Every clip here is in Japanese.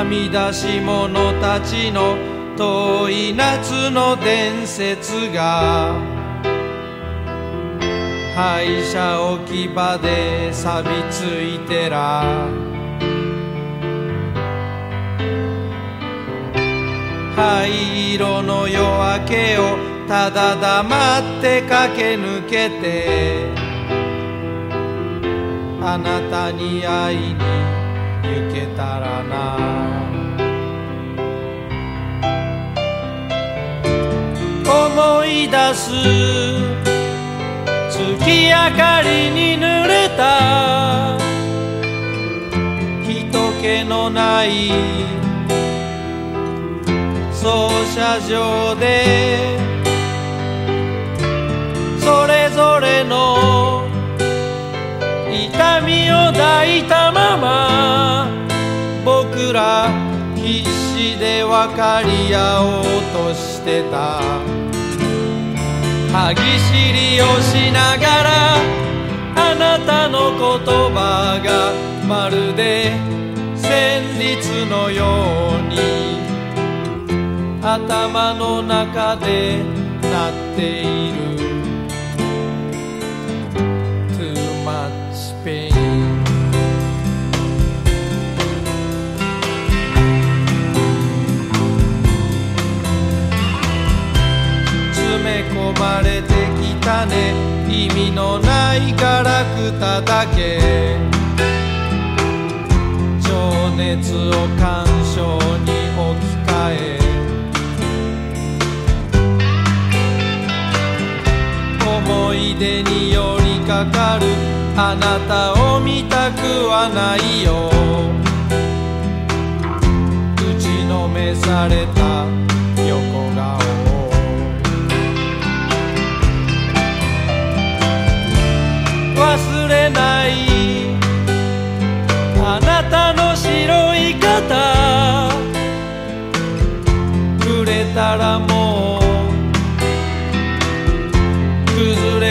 はみ出し者たちの遠い夏の伝説が廃車置き場で錆びついてら。灰色の夜明けをただ黙って駆け抜けてあなたに会いに行けたらな。思い出す月明かりに濡れた。人気のない操車場で。それぞれの痛みを抱いたまま。ら必死で分かり合おうとしてた。歯ぎしりをしながらあなたの言葉がまるで旋律のように頭の中で鳴っている。ね。意味のないガラクタだけ。情熱を感傷に置き換え。思い出に寄りかかる。あなたを見たくはないよ。打ちのめされた。横顔。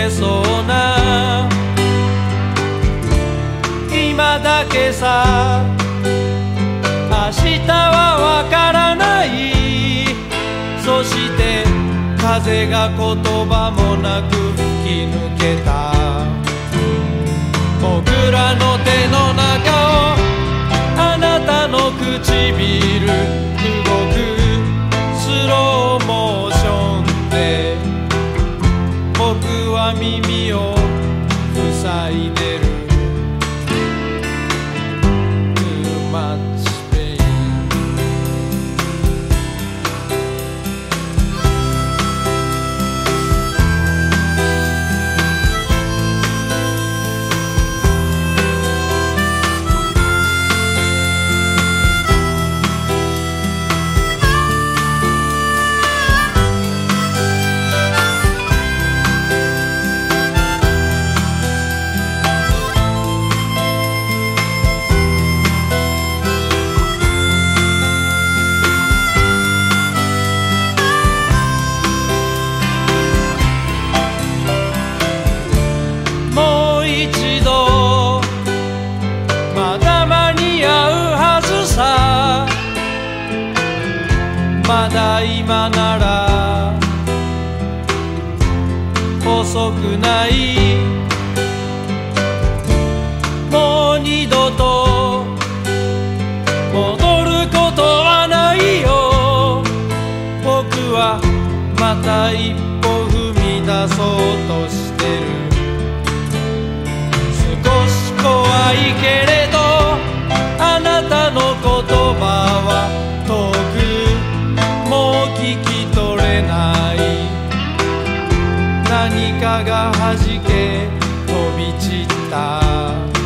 そうな。今だけさ明日はわからない。そして風が言葉もなく吹き抜けた。僕らの手の中をあなたの唇まだ今なら遅くないもう二度と戻ることはないよ。僕はまた一歩が弾け飛び散った。